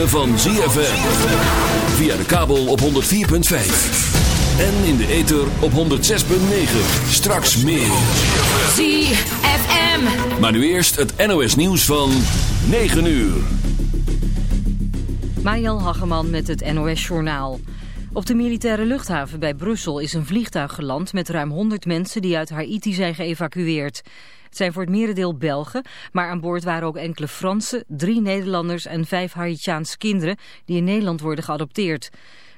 ritme van ZFM. Via de kabel op 104.5. En in de ether op 106.9. Straks meer. ZFM. Maar nu eerst het NOS nieuws van 9 uur. Mariel Hageman met het NOS Journaal. Op de militaire luchthaven bij Brussel is een vliegtuig geland met ruim 100 mensen die uit Haiti zijn geëvacueerd. Het zijn voor het merendeel Belgen, maar aan boord waren ook enkele Fransen, drie Nederlanders en vijf Haitiaanse kinderen die in Nederland worden geadopteerd.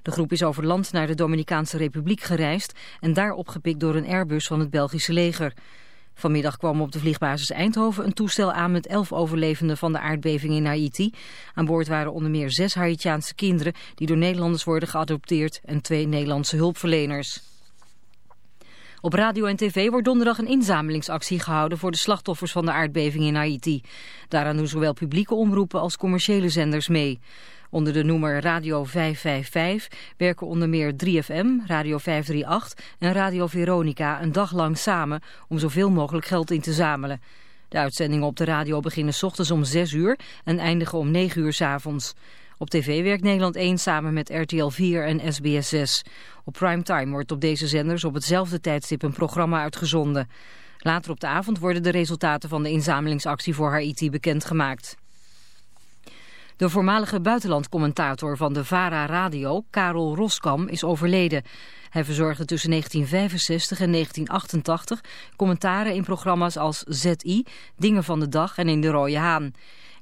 De groep is over land naar de Dominicaanse Republiek gereisd en daar opgepikt door een Airbus van het Belgische leger. Vanmiddag kwam op de vliegbasis Eindhoven een toestel aan met elf overlevenden van de aardbeving in Haiti. Aan boord waren onder meer zes Haitiaanse kinderen die door Nederlanders worden geadopteerd en twee Nederlandse hulpverleners. Op radio en tv wordt donderdag een inzamelingsactie gehouden voor de slachtoffers van de aardbeving in Haiti. Daaraan doen zowel publieke omroepen als commerciële zenders mee. Onder de noemer Radio 555 werken onder meer 3FM, Radio 538 en Radio Veronica een dag lang samen om zoveel mogelijk geld in te zamelen. De uitzendingen op de radio beginnen s ochtends om 6 uur en eindigen om 9 uur s avonds. Op tv werkt Nederland 1 samen met RTL 4 en SBS 6. Op primetime wordt op deze zenders op hetzelfde tijdstip een programma uitgezonden. Later op de avond worden de resultaten van de inzamelingsactie voor Haiti bekendgemaakt. De voormalige buitenlandcommentator van de VARA Radio, Karel Roskam, is overleden. Hij verzorgde tussen 1965 en 1988 commentaren in programma's als ZI, Dingen van de Dag en In de Rode Haan.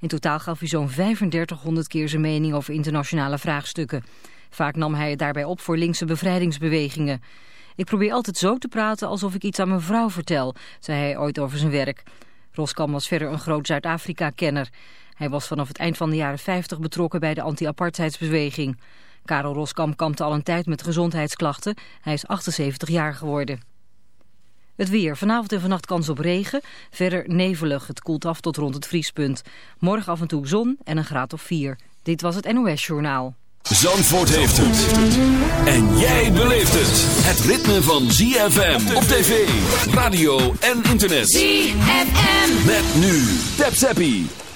In totaal gaf hij zo'n 3500 keer zijn mening over internationale vraagstukken. Vaak nam hij het daarbij op voor linkse bevrijdingsbewegingen. Ik probeer altijd zo te praten alsof ik iets aan mijn vrouw vertel, zei hij ooit over zijn werk. Roskam was verder een groot Zuid-Afrika-kenner. Hij was vanaf het eind van de jaren 50 betrokken bij de anti-apartheidsbeweging. Karel Roskam kampte al een tijd met gezondheidsklachten. Hij is 78 jaar geworden. Het weer. Vanavond en vannacht kans op regen. Verder nevelig. Het koelt af tot rond het vriespunt. Morgen af en toe zon en een graad of 4. Dit was het NOS Journaal. Zandvoort heeft het. En jij beleeft het. Het ritme van ZFM op tv, radio en internet. ZFM. Met nu. Tap Zappie.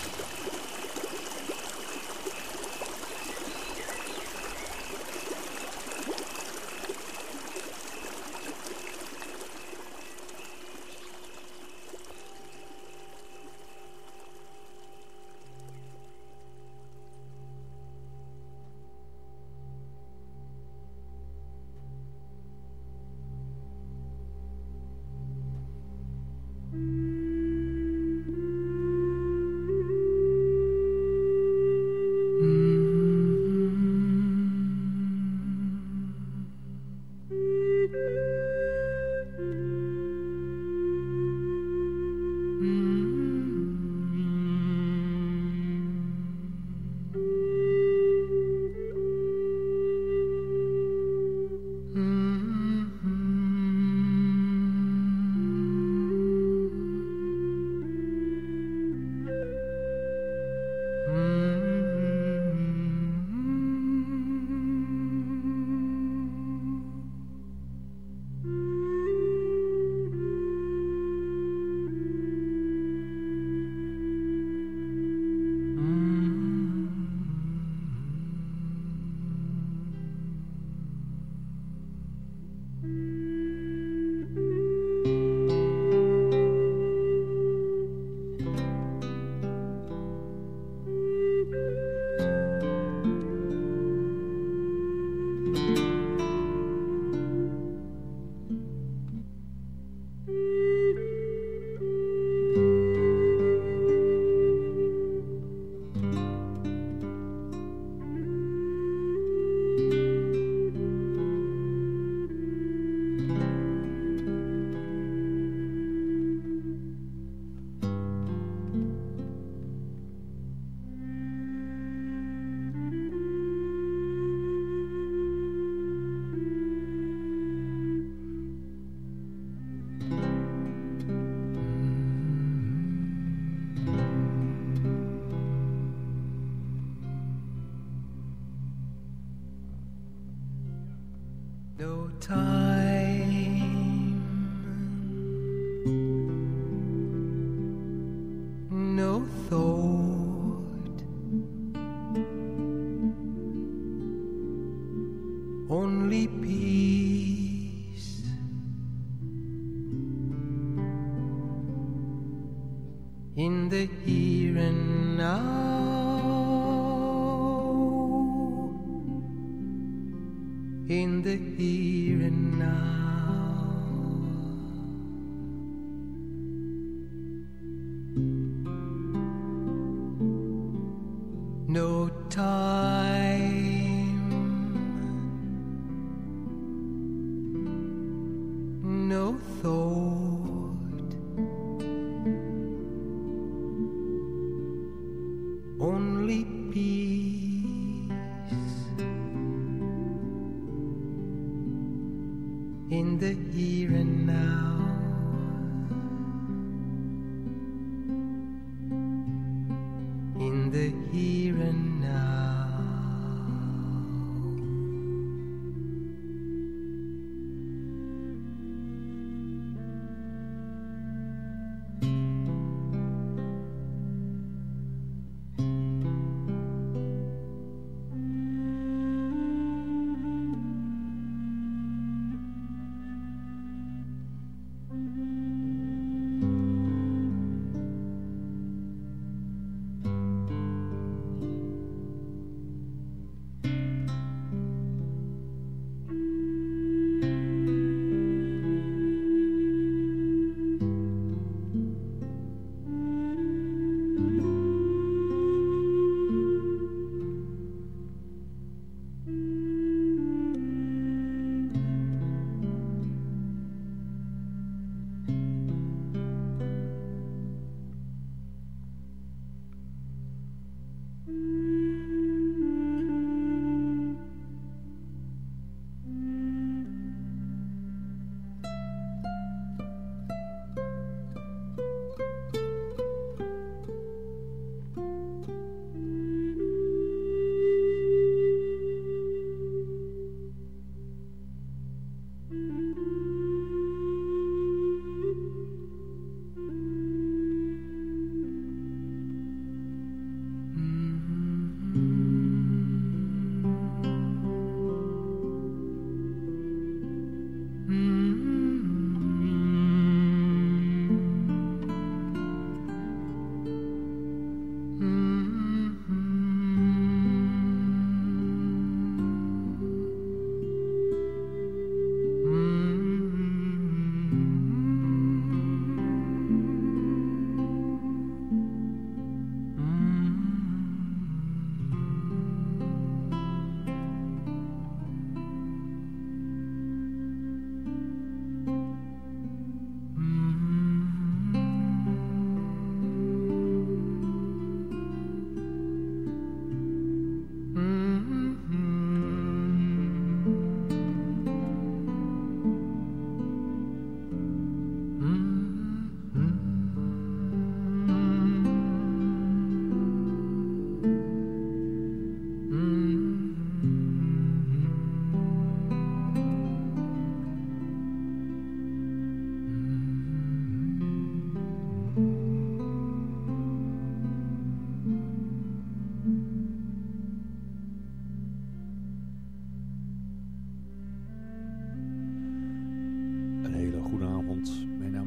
only peace.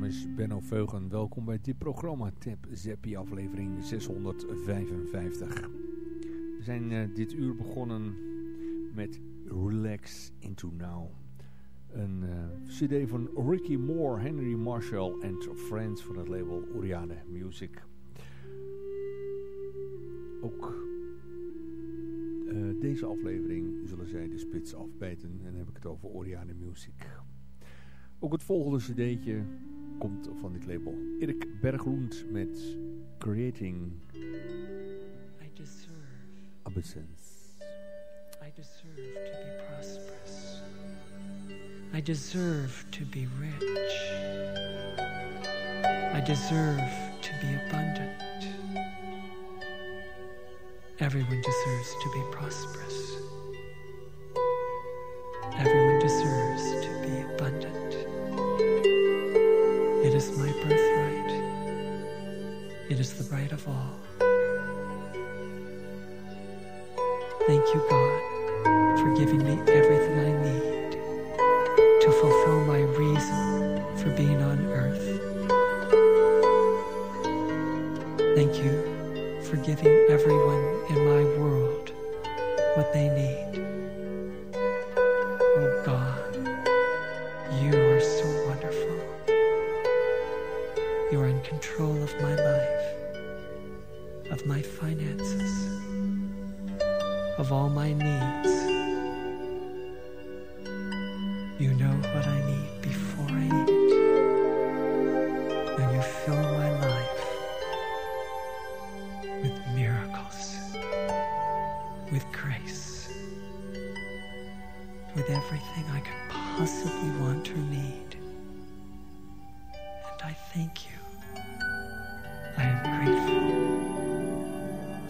Benno Veugen. Welkom bij dit programma Tap Zappie aflevering 655. We zijn eh, dit uur begonnen met Relax Into Now. Een eh, cd van Ricky Moore, Henry Marshall en Friends van het label Oriane Music. Ook eh, deze aflevering zullen zij de spits afbijten en dan heb ik het over Oriane Music. Ook het volgende cd'tje komt van dit label. Erik met Creating I deserve, Absence. I deserve to be prosperous. I deserve to be rich. I deserve to be abundant. Everyone deserves to be prosperous. It is the right of all. Thank you, God, for giving me everything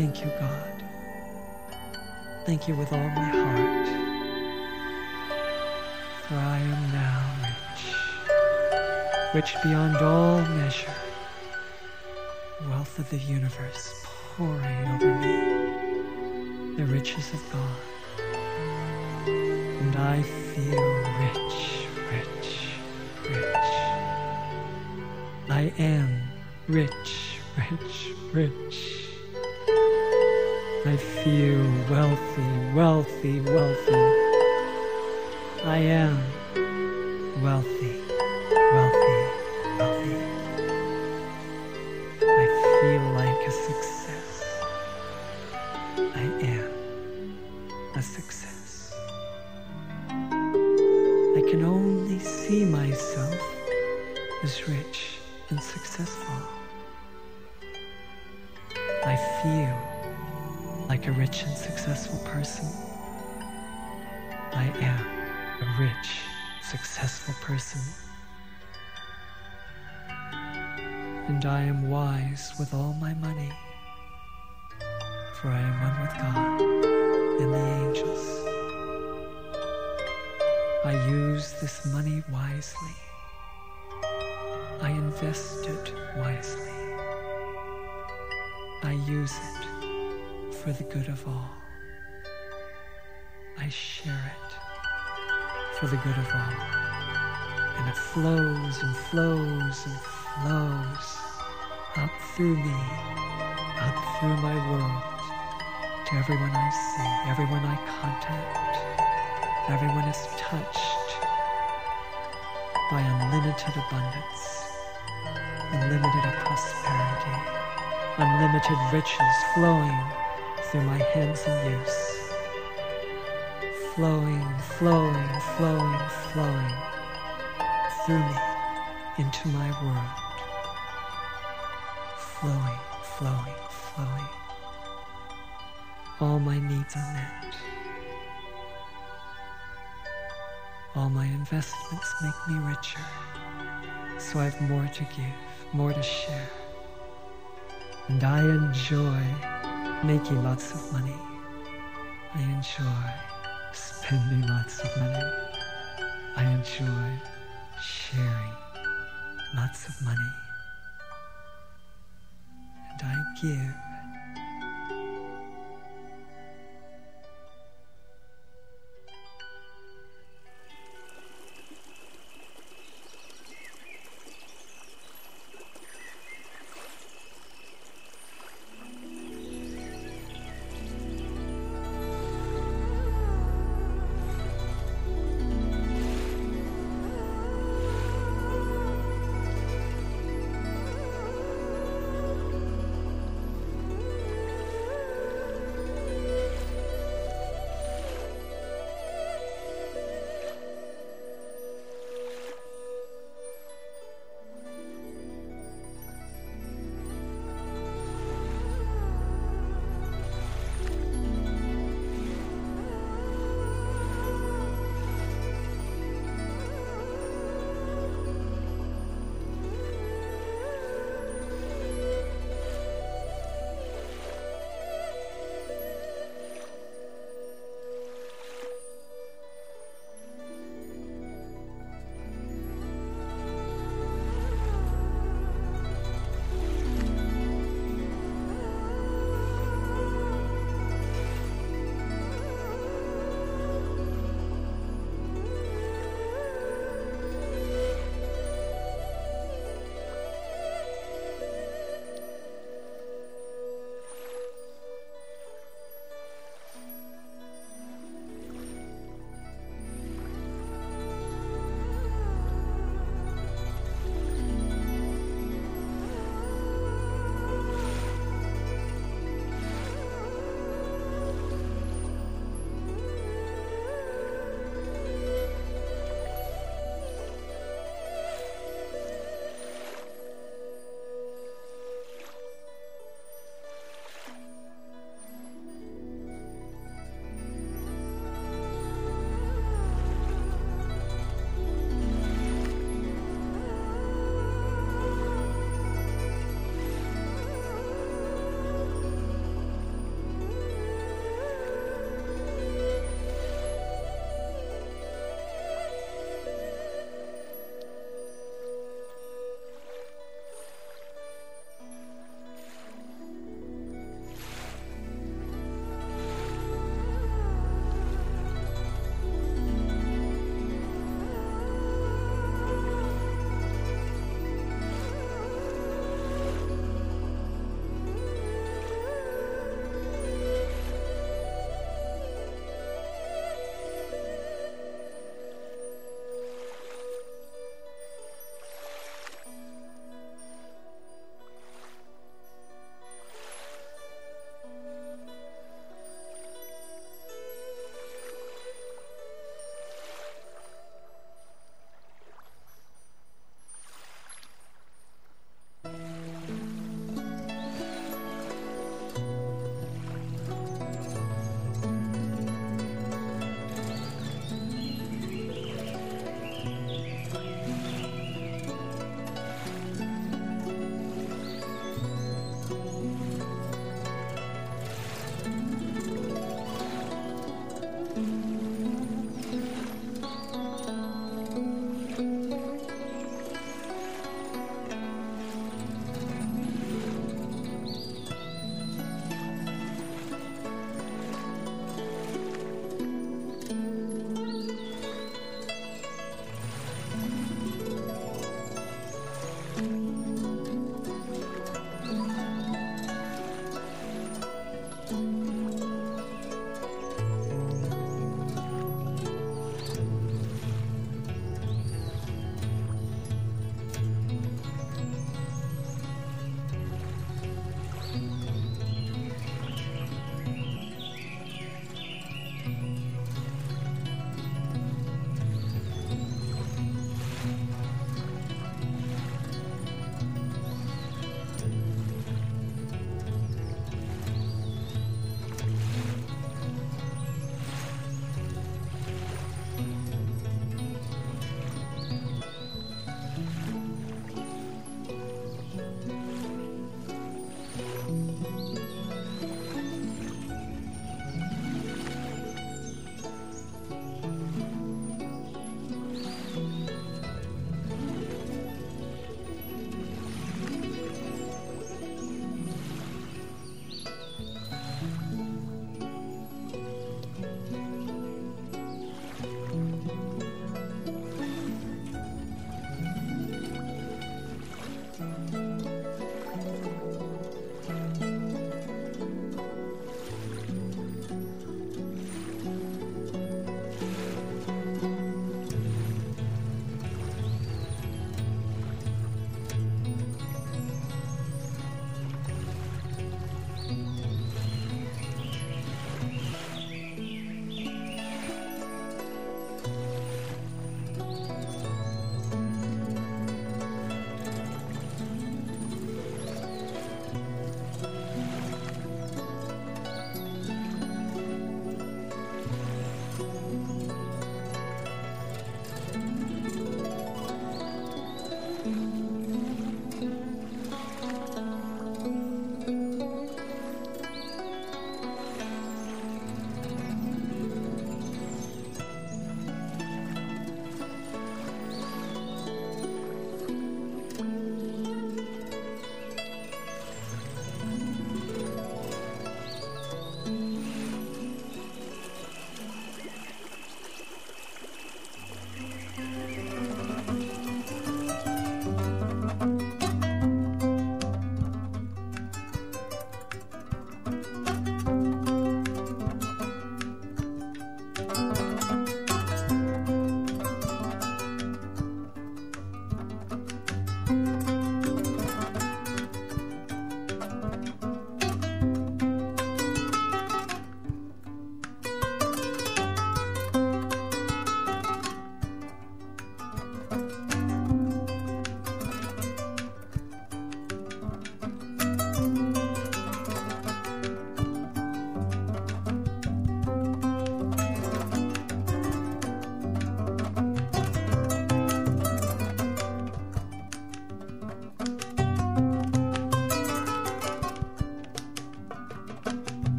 Thank you, God. Thank you with all my heart. For I am now rich, rich beyond all measure. Wealth of the universe pouring over me, the riches of God. And I feel rich, rich, rich. I am rich, rich, rich. I feel wealthy, wealthy, wealthy. I am wealthy, share it for the good of all. And it flows and flows and flows up through me, up through my world, to everyone I see, everyone I contact. Everyone is touched by unlimited abundance, unlimited prosperity, unlimited riches flowing through my hands and use. Flowing, flowing, flowing, flowing through me into my world. Flowing, flowing, flowing. All my needs are met. All my investments make me richer, so I've more to give, more to share. And I enjoy making lots of money. I enjoy spending lots of money. I enjoy sharing lots of money. And I give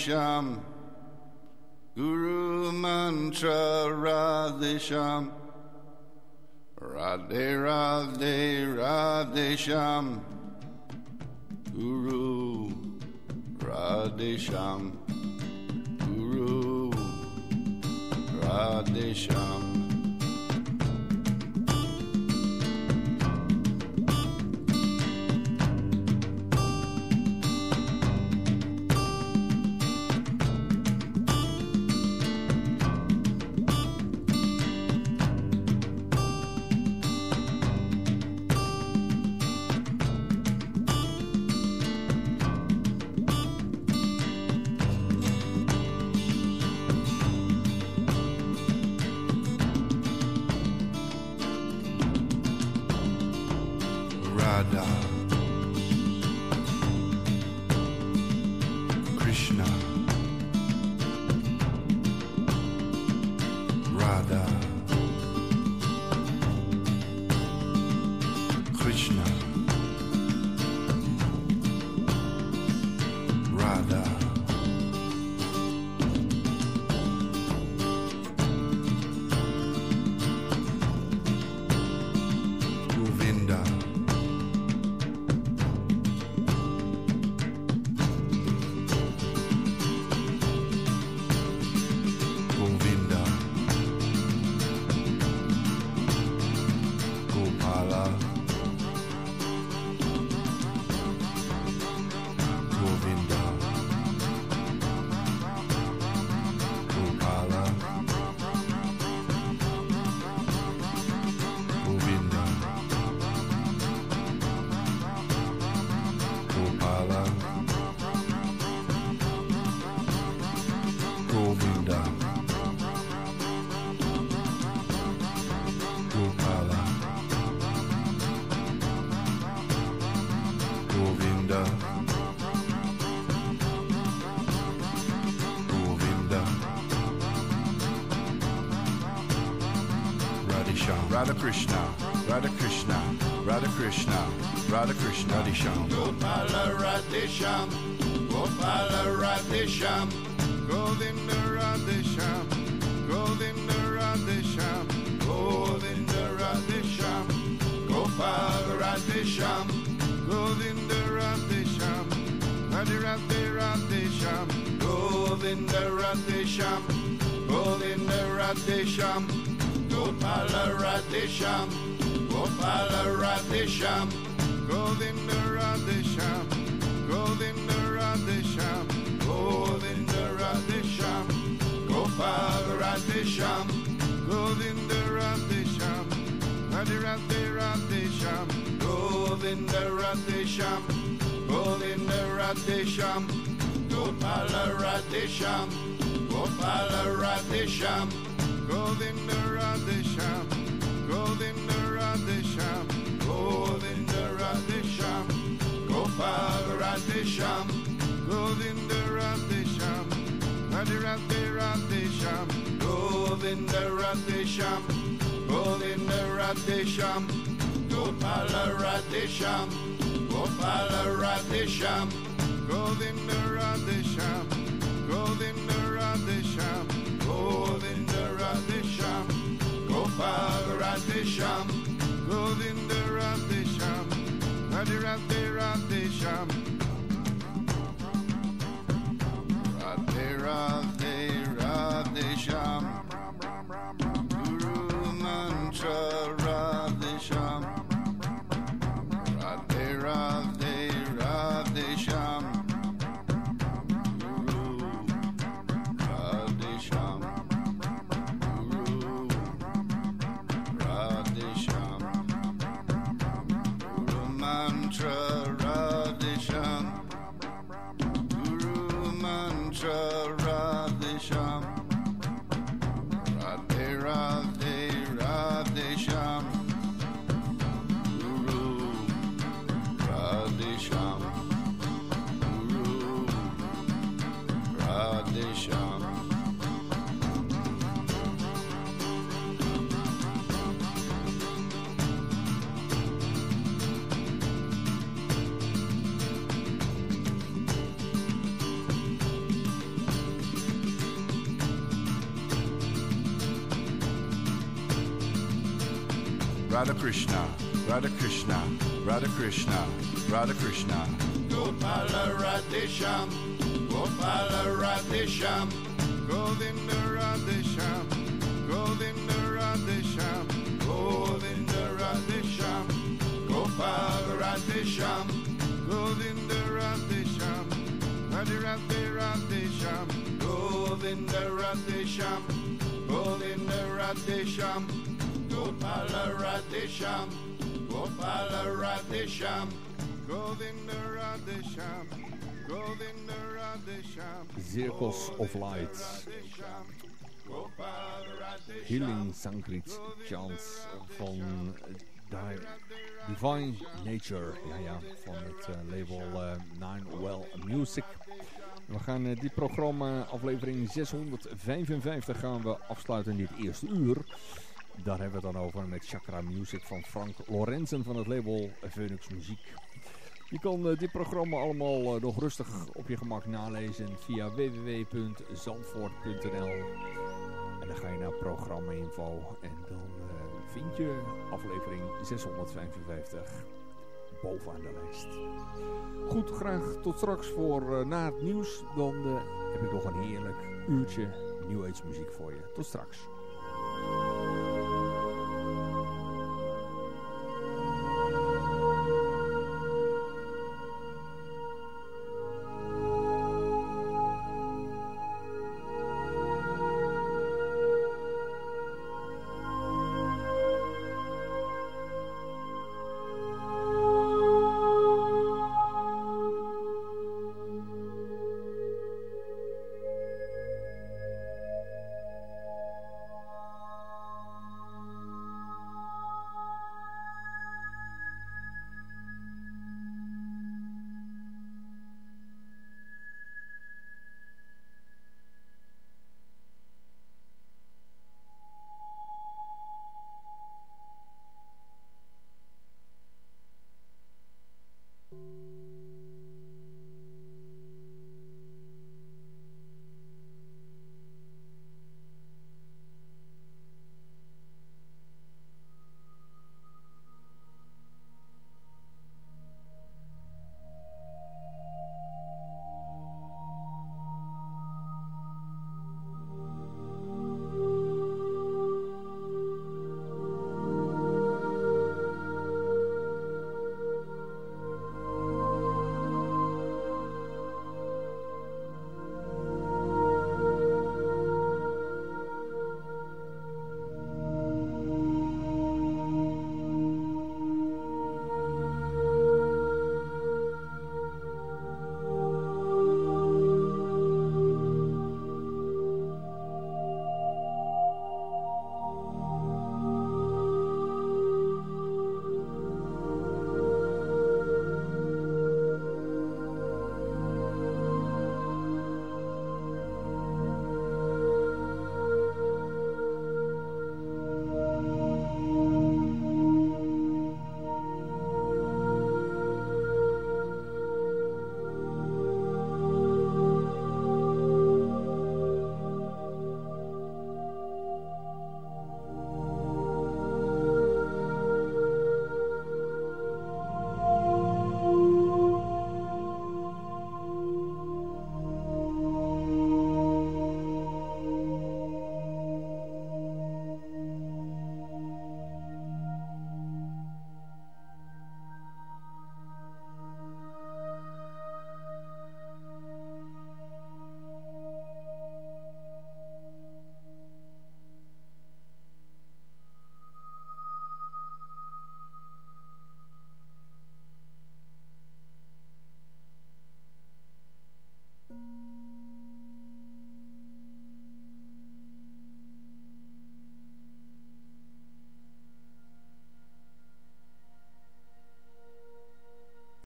Radhesham Guru Mantra Radhesham Radhe Radhe Radhesham Guru Radhesham Guru Radhesham Radha Krishna Radha Krishna Radha Krishna Radha Krishna Radhisham Gopala Radhisham Gopala Radhisham Govinda Radhisham Govinda Radhisham Govinda Radhisham Gopal Radhisham Govinda Radhisham Radhe Radhe Radhisham Govinda Radhisham Govinda Radhisham Gopal Radhisham Gopal Radhisham Govinda Radhisham Govinda Radhisham Govinda Radhisham Gopal Radhisham Govinda Radhisham Radhe Radhe Radhisham Govinda Radhisham Govinda Radhisham Gopal Radhisham Gopal Radhisham Govinda Radhisham Govinda Radhisham Govinda Radhisham Gopal Radhisham Govinda Radhisham Radhe Radhe Radhisham Govinda Radhisham Govinda Radhisham Gopal Radhisham Gopal Radhisham Govinda Radhisham Govinda Radhisham Govinda Radhisham Gopal Radhisham Govinda Radhisham Radhe Radhe Radhisham. Radhe Radhe Radhisham Govinda Govinda Circles of Light. Healing Sankrit Chants van Di- Divine Nature. Ja, ja, van het eh, label eh, Nine Well Music. We gaan eh, dit programma, aflevering 655, gaan we afsluiten in dit eerste uur. Daar hebben we het dan over met Chakra Music van Frank Lorenzen van het label Phoenix Muziek. Je kan eh, dit programma allemaal eh, nog rustig op je gemak nalezen via www.zandvoort.nl En dan ga je naar programma info en dan eh, vind je aflevering 655 bovenaan de lijst. Goed, graag tot straks voor na het nieuws. Dan heb ik nog een heerlijk uurtje New Age muziek voor je. Tot straks.